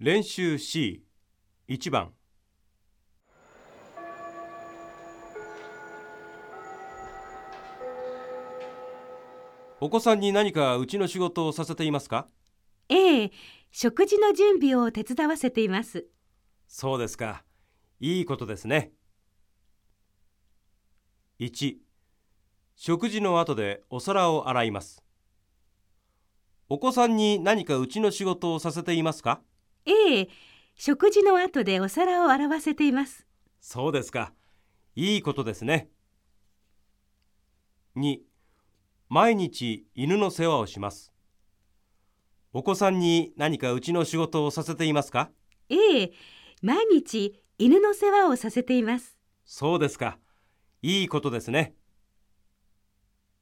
練習 C1 番。お子さんに何かうちの仕事をさせていますか？ええ、食事の準備を手伝わせています。そうですか。いいことですね。1食事の後でお皿を洗います。お子さんに何かうちの仕事をさせていますか？ええ、食事の後でお皿を洗わせています。そうですか。いいことですね。2毎日犬の世話をします。お子さんに何かうちの仕事をさせていますか？ええ、毎日犬の世話をさせています。そうですか。いいことですね